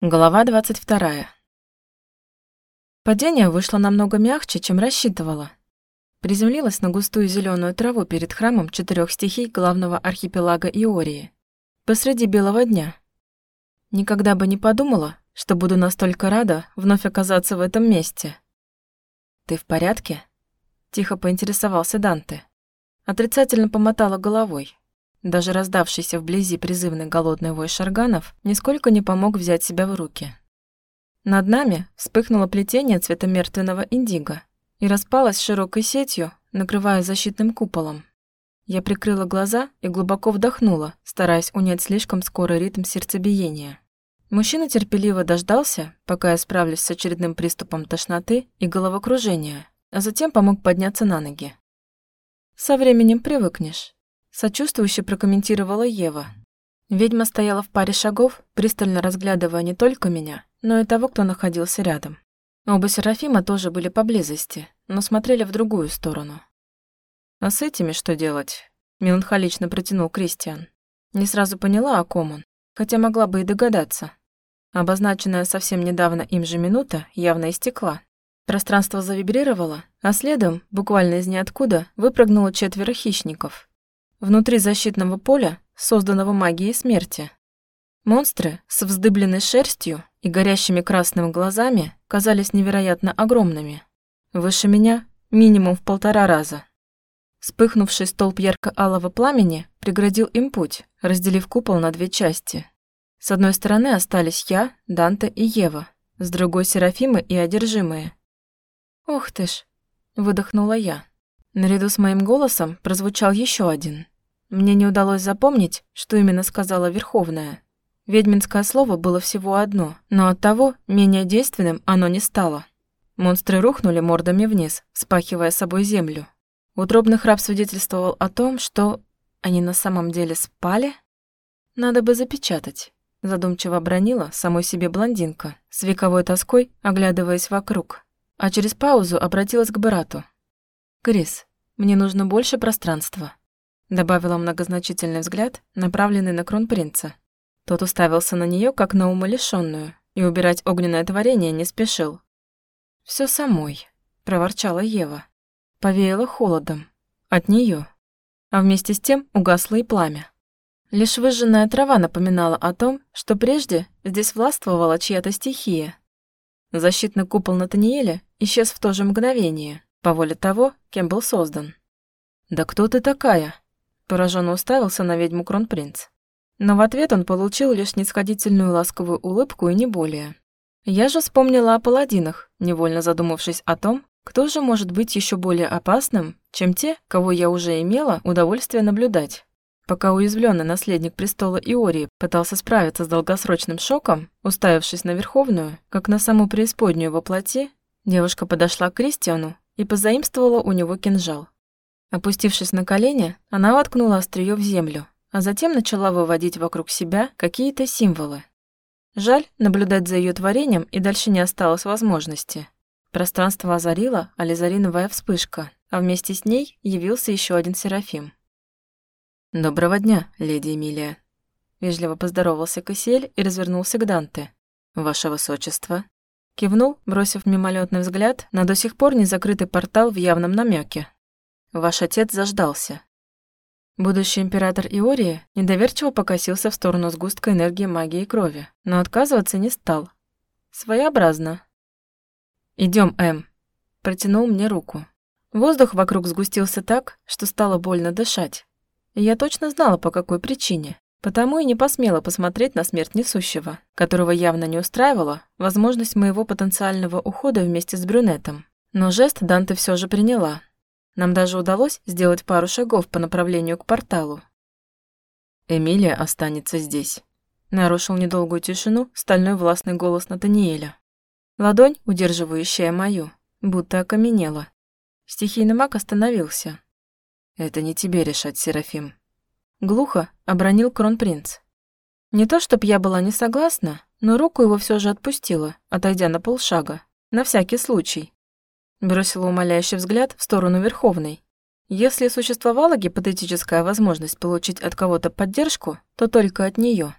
Глава 22. Падение вышло намного мягче, чем рассчитывала. Приземлилась на густую зеленую траву перед храмом четырех стихий главного архипелага Иории. Посреди белого дня. Никогда бы не подумала, что буду настолько рада вновь оказаться в этом месте. «Ты в порядке?» – тихо поинтересовался Данте. Отрицательно помотала головой. Даже раздавшийся вблизи призывный голодный вой шарганов нисколько не помог взять себя в руки. Над нами вспыхнуло плетение цвета мертвенного индиго и распалось широкой сетью, накрывая защитным куполом. Я прикрыла глаза и глубоко вдохнула, стараясь унять слишком скорый ритм сердцебиения. Мужчина терпеливо дождался, пока я справлюсь с очередным приступом тошноты и головокружения, а затем помог подняться на ноги. «Со временем привыкнешь», Сочувствующе прокомментировала Ева. Ведьма стояла в паре шагов, пристально разглядывая не только меня, но и того, кто находился рядом. Оба Серафима тоже были поблизости, но смотрели в другую сторону. «А с этими что делать?» – меланхолично протянул Кристиан. Не сразу поняла, о ком он, хотя могла бы и догадаться. Обозначенная совсем недавно им же минута явно истекла. Пространство завибрировало, а следом, буквально из ниоткуда, выпрыгнуло четверо хищников – внутри защитного поля, созданного магией смерти. Монстры с вздыбленной шерстью и горящими красными глазами казались невероятно огромными. Выше меня минимум в полтора раза. Вспыхнувший столб ярко-алого пламени преградил им путь, разделив купол на две части. С одной стороны остались я, Данте и Ева, с другой — Серафимы и одержимые. «Ох ты ж!» — выдохнула я. Наряду с моим голосом прозвучал еще один. Мне не удалось запомнить, что именно сказала Верховная. Ведьминское слово было всего одно, но оттого менее действенным оно не стало. Монстры рухнули мордами вниз, спахивая собой землю. Утробный храп свидетельствовал о том, что они на самом деле спали. Надо бы запечатать. Задумчиво бронила самой себе блондинка, с вековой тоской оглядываясь вокруг. А через паузу обратилась к брату. «Крис, мне нужно больше пространства», добавила многозначительный взгляд, направленный на кронпринца. Тот уставился на нее как на умалишенную, и убирать огненное творение не спешил. Все самой», — проворчала Ева. Повеяло холодом. От нее, А вместе с тем угасло и пламя. Лишь выжженная трава напоминала о том, что прежде здесь властвовала чья-то стихия. Защитный купол Натаниэля исчез в то же мгновение, по воле того, кем был создан. «Да кто ты такая?» – пораженно уставился на ведьму Кронпринц. Но в ответ он получил лишь нисходительную ласковую улыбку и не более. Я же вспомнила о паладинах, невольно задумавшись о том, кто же может быть еще более опасным, чем те, кого я уже имела удовольствие наблюдать. Пока уязвленный наследник престола Иории пытался справиться с долгосрочным шоком, уставившись на Верховную, как на саму преисподнюю во плоти, девушка подошла к Кристиану и позаимствовала у него кинжал. Опустившись на колени, она воткнула острие в землю, а затем начала выводить вокруг себя какие-то символы. Жаль, наблюдать за ее творением и дальше не осталось возможности. Пространство озарила ализариновая вспышка, а вместе с ней явился еще один Серафим. «Доброго дня, леди Эмилия», — вежливо поздоровался Кассиэль и развернулся к Данте. «Ваше высочество». Кивнул, бросив мимолетный взгляд на до сих пор не закрытый портал в явном намеке. Ваш отец заждался. Будущий император Иории недоверчиво покосился в сторону сгустка энергии магии и крови, но отказываться не стал. Своеобразно. Идем, Эм», — протянул мне руку. Воздух вокруг сгустился так, что стало больно дышать. И я точно знала, по какой причине. Потому и не посмела посмотреть на смерть несущего, которого явно не устраивала возможность моего потенциального ухода вместе с брюнетом. Но жест Данте все же приняла. Нам даже удалось сделать пару шагов по направлению к порталу. «Эмилия останется здесь», — нарушил недолгую тишину стальной властный голос Натаниэля. Ладонь, удерживающая мою, будто окаменела. Стихийный маг остановился. «Это не тебе решать, Серафим», Глухо обронил кронпринц. Не то, чтоб я была не согласна, но руку его все же отпустила, отойдя на полшага. На всякий случай. Бросила умоляющий взгляд в сторону Верховной. Если существовала гипотетическая возможность получить от кого-то поддержку, то только от нее.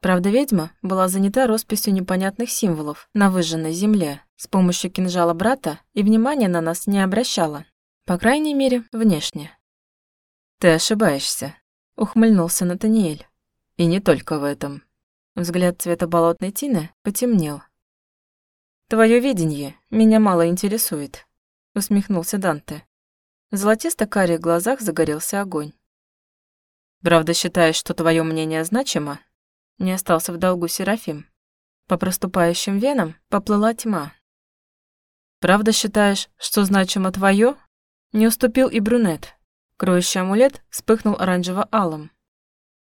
Правда, ведьма была занята росписью непонятных символов на выжженной земле с помощью кинжала брата и внимания на нас не обращала. По крайней мере, внешне. «Ты ошибаешься», — ухмыльнулся Натаниэль. «И не только в этом». Взгляд цвета болотной тины потемнел. «Твое видение меня мало интересует», — усмехнулся Данте. В золотисто-карих глазах загорелся огонь. «Правда считаешь, что твое мнение значимо?» Не остался в долгу Серафим. По проступающим венам поплыла тьма. «Правда считаешь, что значимо твое? Не уступил и брюнет. Кроющий амулет вспыхнул оранжево-алым.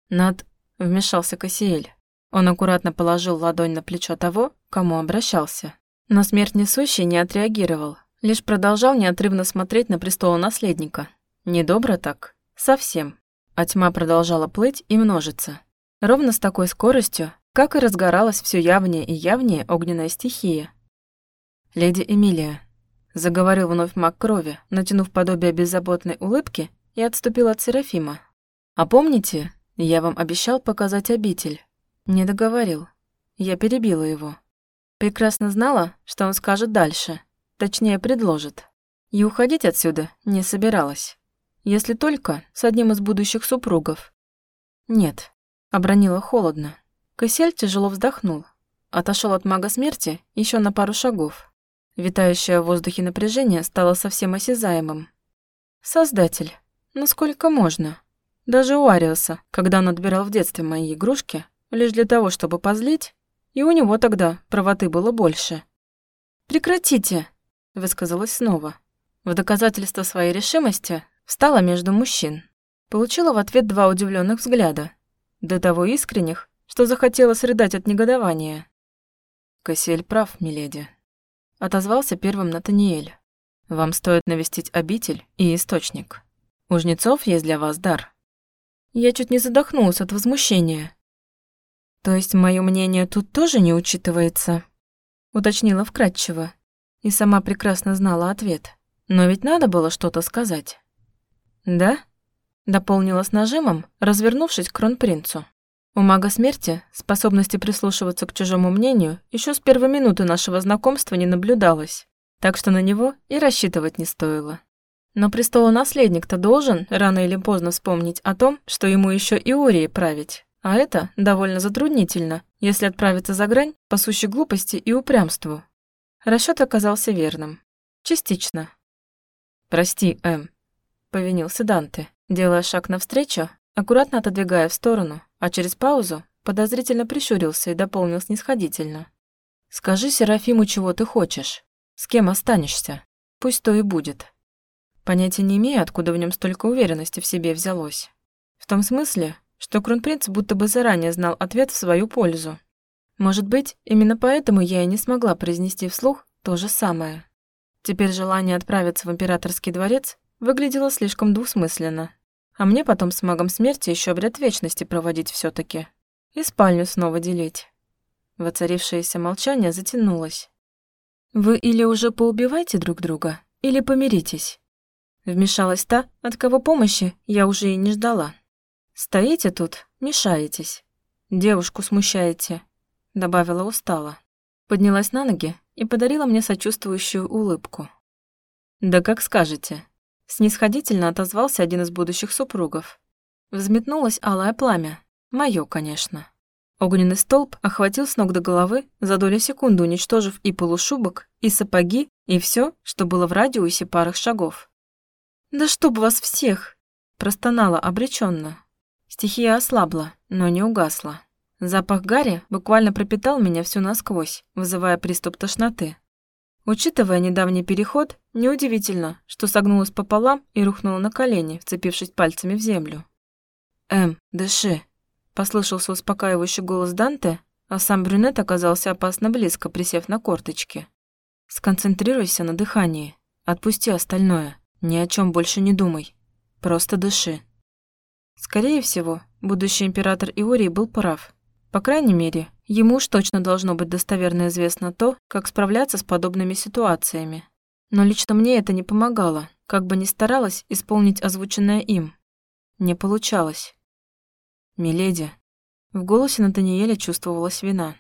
Над... вмешался Кассиэль. Он аккуратно положил ладонь на плечо того, кому обращался. Но смерть несущий не отреагировал, лишь продолжал неотрывно смотреть на престол наследника. Недобро так. Совсем. А тьма продолжала плыть и множиться. Ровно с такой скоростью, как и разгоралась все явнее и явнее огненная стихия. «Леди Эмилия», — заговорил вновь маг крови, натянув подобие беззаботной улыбки, и отступил от Серафима. «А помните, я вам обещал показать обитель?» Не договорил. Я перебила его. Прекрасно знала, что он скажет дальше, точнее предложит. И уходить отсюда не собиралась. Если только с одним из будущих супругов. Нет, обронила холодно. Кысель тяжело вздохнул. Отошел от мага смерти еще на пару шагов. Витающее в воздухе напряжение стало совсем осязаемым. Создатель, насколько можно? Даже у Ариуса, когда он отбирал в детстве мои игрушки, лишь для того, чтобы позлить, и у него тогда правоты было больше. «Прекратите!» – высказалась снова. В доказательство своей решимости встала между мужчин. Получила в ответ два удивленных взгляда, до того искренних, что захотела срыдать от негодования. «Кассиэль прав, миледи», – отозвался первым Натаниэль. «Вам стоит навестить обитель и источник. У жнецов есть для вас дар». Я чуть не задохнулась от возмущения. То есть мое мнение тут тоже не учитывается? Уточнила вкратчиво. И сама прекрасно знала ответ. Но ведь надо было что-то сказать. Да? Дополнила с нажимом, развернувшись к кронпринцу. У мага смерти способности прислушиваться к чужому мнению еще с первой минуты нашего знакомства не наблюдалось, так что на него и рассчитывать не стоило. Но престолонаследник-то должен рано или поздно вспомнить о том, что ему еще и Ории править. А это довольно затруднительно, если отправиться за грань по сущей глупости и упрямству. Расчет оказался верным. Частично. «Прости, Эм», — повинился Данте, делая шаг навстречу, аккуратно отодвигая в сторону, а через паузу подозрительно прищурился и дополнил снисходительно. «Скажи Серафиму, чего ты хочешь. С кем останешься. Пусть то и будет». Понятия не имею, откуда в нем столько уверенности в себе взялось. В том смысле, что кронпринц будто бы заранее знал ответ в свою пользу. Может быть, именно поэтому я и не смогла произнести вслух то же самое. Теперь желание отправиться в императорский дворец выглядело слишком двусмысленно. А мне потом с магом смерти еще обряд вечности проводить все таки И спальню снова делить. Воцарившееся молчание затянулось. «Вы или уже поубиваете друг друга, или помиритесь». Вмешалась та, от кого помощи я уже и не ждала. «Стоите тут, мешаетесь. Девушку смущаете», — добавила устало. Поднялась на ноги и подарила мне сочувствующую улыбку. «Да как скажете», — снисходительно отозвался один из будущих супругов. Взметнулось алое пламя. Моё, конечно. Огненный столб охватил с ног до головы, за долю секунды уничтожив и полушубок, и сапоги, и все, что было в радиусе парах шагов. «Да чтоб вас всех!» – простонала обреченно. Стихия ослабла, но не угасла. Запах гари буквально пропитал меня всю насквозь, вызывая приступ тошноты. Учитывая недавний переход, неудивительно, что согнулась пополам и рухнула на колени, вцепившись пальцами в землю. «Эм, дыши!» – послышался успокаивающий голос Данте, а сам брюнет оказался опасно близко, присев на корточки. «Сконцентрируйся на дыхании. Отпусти остальное. Ни о чем больше не думай. Просто дыши». Скорее всего, будущий император Иории был прав. По крайней мере, ему уж точно должно быть достоверно известно то, как справляться с подобными ситуациями. Но лично мне это не помогало, как бы ни старалась исполнить озвученное им. Не получалось. «Миледи», В голосе Натаниэля чувствовалась вина.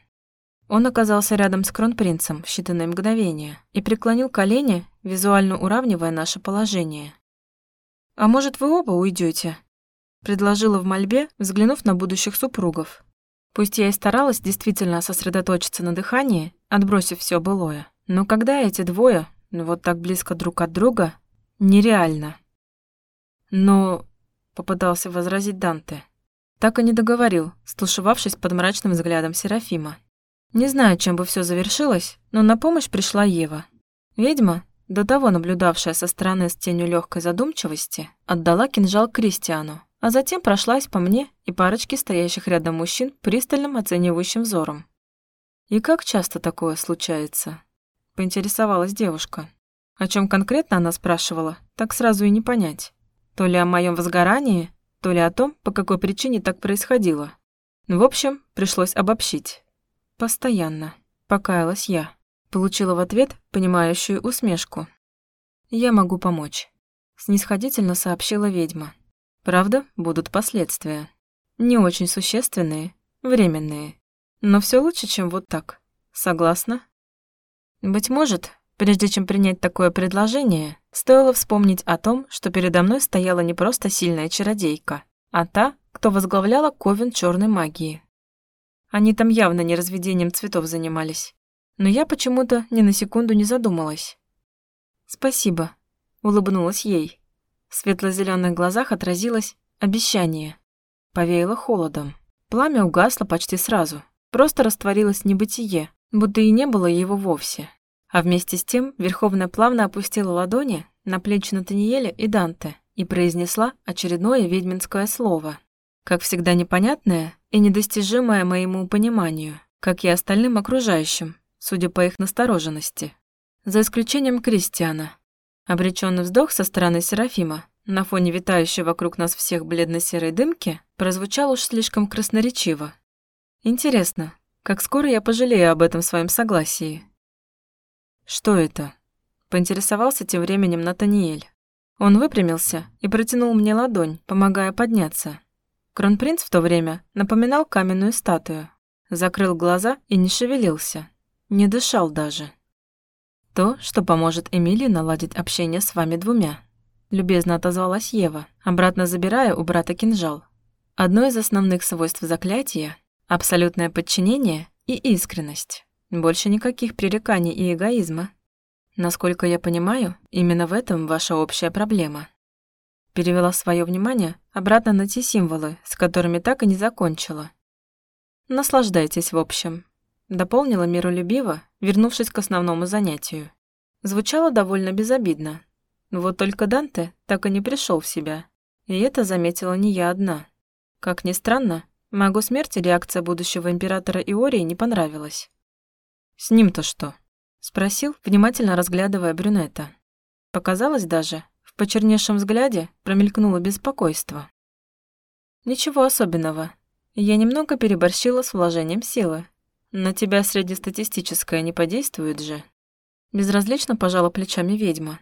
Он оказался рядом с кронпринцем в считанные мгновения и преклонил колени, визуально уравнивая наше положение. «А может, вы оба уйдете? предложила в мольбе, взглянув на будущих супругов. Пусть я и старалась действительно сосредоточиться на дыхании, отбросив все былое, но когда эти двое, ну вот так близко друг от друга, нереально. Но попытался возразить Данте. Так и не договорил, стушевавшись под мрачным взглядом Серафима. Не знаю, чем бы все завершилось, но на помощь пришла Ева. Ведьма, до того наблюдавшая со стороны с тенью легкой задумчивости, отдала кинжал Кристиану, а затем прошлась по мне и парочке стоящих рядом мужчин пристальным оценивающим взором. «И как часто такое случается?» — поинтересовалась девушка. О чем конкретно она спрашивала, так сразу и не понять. То ли о моем возгорании, то ли о том, по какой причине так происходило. В общем, пришлось обобщить. «Постоянно», — покаялась я. Получила в ответ понимающую усмешку. «Я могу помочь», — снисходительно сообщила ведьма. «Правда, будут последствия. Не очень существенные, временные. Но все лучше, чем вот так. Согласна?» «Быть может, прежде чем принять такое предложение, стоило вспомнить о том, что передо мной стояла не просто сильная чародейка, а та, кто возглавляла Ковен черной магии. Они там явно не разведением цветов занимались. Но я почему-то ни на секунду не задумалась. «Спасибо», — улыбнулась ей. В светло-зеленых глазах отразилось обещание. Повеяло холодом. Пламя угасло почти сразу. Просто растворилось небытие, будто и не было его вовсе. А вместе с тем Верховная плавно опустила ладони на плечи Натаниэля и Данте и произнесла очередное ведьминское слово. Как всегда непонятное и недостижимое моему пониманию, как и остальным окружающим, судя по их настороженности. За исключением Кристиана. Обреченный вздох со стороны Серафима на фоне витающей вокруг нас всех бледно-серой дымки прозвучал уж слишком красноречиво. Интересно, как скоро я пожалею об этом своем согласии? Что это? Поинтересовался тем временем Натаниэль. Он выпрямился и протянул мне ладонь, помогая подняться. Кронпринц в то время напоминал каменную статую. Закрыл глаза и не шевелился. Не дышал даже. То, что поможет Эмилии наладить общение с вами двумя. Любезно отозвалась Ева, обратно забирая у брата кинжал. Одно из основных свойств заклятия — абсолютное подчинение и искренность. Больше никаких пререканий и эгоизма. Насколько я понимаю, именно в этом ваша общая проблема. Перевела свое внимание обратно на те символы, с которыми так и не закончила. Наслаждайтесь, в общем. Дополнила миролюбиво, вернувшись к основному занятию. Звучало довольно безобидно. Вот только Данте так и не пришел в себя. И это заметила не я одна. Как ни странно, магу смерти реакция будущего императора Иории не понравилась. «С ним-то что?» — спросил, внимательно разглядывая брюнета. Показалось даже, в почерневшем взгляде промелькнуло беспокойство. «Ничего особенного. Я немного переборщила с вложением силы. На тебя среднестатистическое не подействует же?» Безразлично пожала плечами ведьма.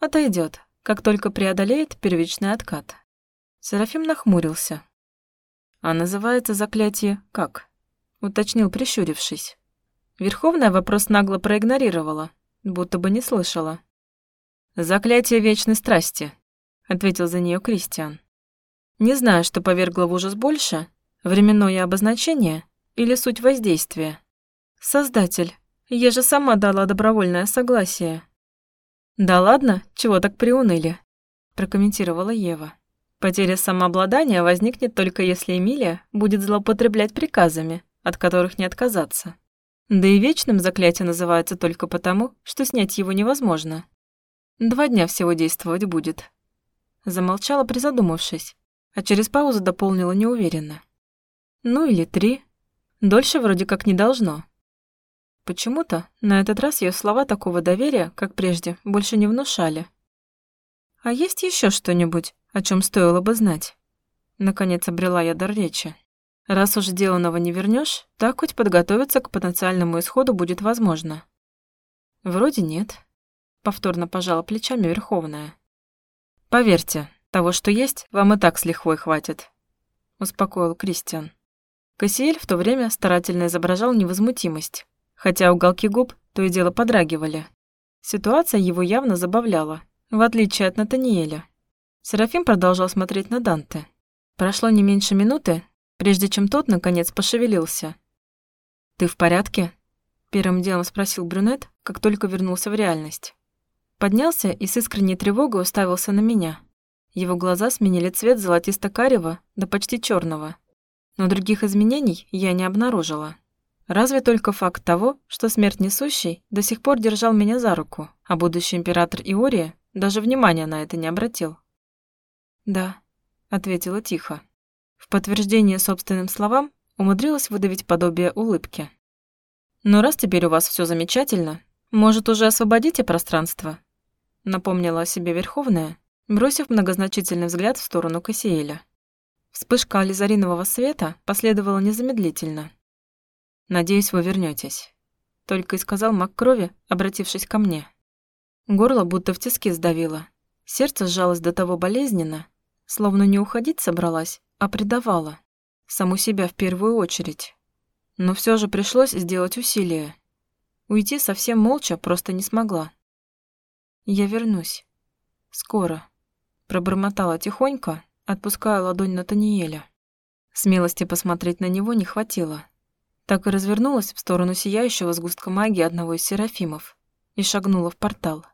Отойдет, как только преодолеет первичный откат. Серафим нахмурился. «А называется заклятие как?» — уточнил, прищурившись. Верховная вопрос нагло проигнорировала, будто бы не слышала. «Заклятие вечной страсти», — ответил за нее Кристиан. «Не знаю, что повергло в ужас больше, временное обозначение или суть воздействия. Создатель, я же сама дала добровольное согласие». «Да ладно, чего так приуныли?» – прокомментировала Ева. «Потеря самообладания возникнет только если Эмилия будет злоупотреблять приказами, от которых не отказаться. Да и вечным заклятие называется только потому, что снять его невозможно. Два дня всего действовать будет. Замолчала, призадумавшись, а через паузу дополнила неуверенно. Ну или три. Дольше вроде как не должно. Почему-то на этот раз ее слова такого доверия, как прежде, больше не внушали. А есть еще что-нибудь, о чем стоило бы знать? Наконец обрела я дар речи. Раз уж сделанного не вернешь, так хоть подготовиться к потенциальному исходу будет возможно. Вроде нет. Повторно пожала плечами Верховная. «Поверьте, того, что есть, вам и так с лихвой хватит», — успокоил Кристиан. Кассиэль в то время старательно изображал невозмутимость, хотя уголки губ то и дело подрагивали. Ситуация его явно забавляла, в отличие от Натаниэля. Серафим продолжал смотреть на Данте. Прошло не меньше минуты, прежде чем тот, наконец, пошевелился. «Ты в порядке?» – первым делом спросил брюнет, как только вернулся в реальность. Поднялся и с искренней тревогой уставился на меня. Его глаза сменили цвет золотисто-карего до почти черного. Но других изменений я не обнаружила. Разве только факт того, что смерть несущий до сих пор держал меня за руку, а будущий император Иория даже внимания на это не обратил. «Да», — ответила тихо. В подтверждение собственным словам умудрилась выдавить подобие улыбки. «Но раз теперь у вас все замечательно, может, уже освободите пространство?» Напомнила о себе Верховная, бросив многозначительный взгляд в сторону Кассиэля. Вспышка ализаринового света последовала незамедлительно. «Надеюсь, вы вернетесь, только и сказал маг крови, обратившись ко мне. Горло будто в тиски сдавило. Сердце сжалось до того болезненно, словно не уходить собралась, а предавала. Саму себя в первую очередь. Но все же пришлось сделать усилие. Уйти совсем молча просто не смогла. «Я вернусь. Скоро», — пробормотала тихонько, отпуская ладонь Натаниэля. Смелости посмотреть на него не хватило. Так и развернулась в сторону сияющего сгустка магии одного из серафимов и шагнула в портал.